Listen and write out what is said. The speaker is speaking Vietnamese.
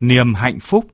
niềm hạnh phúc.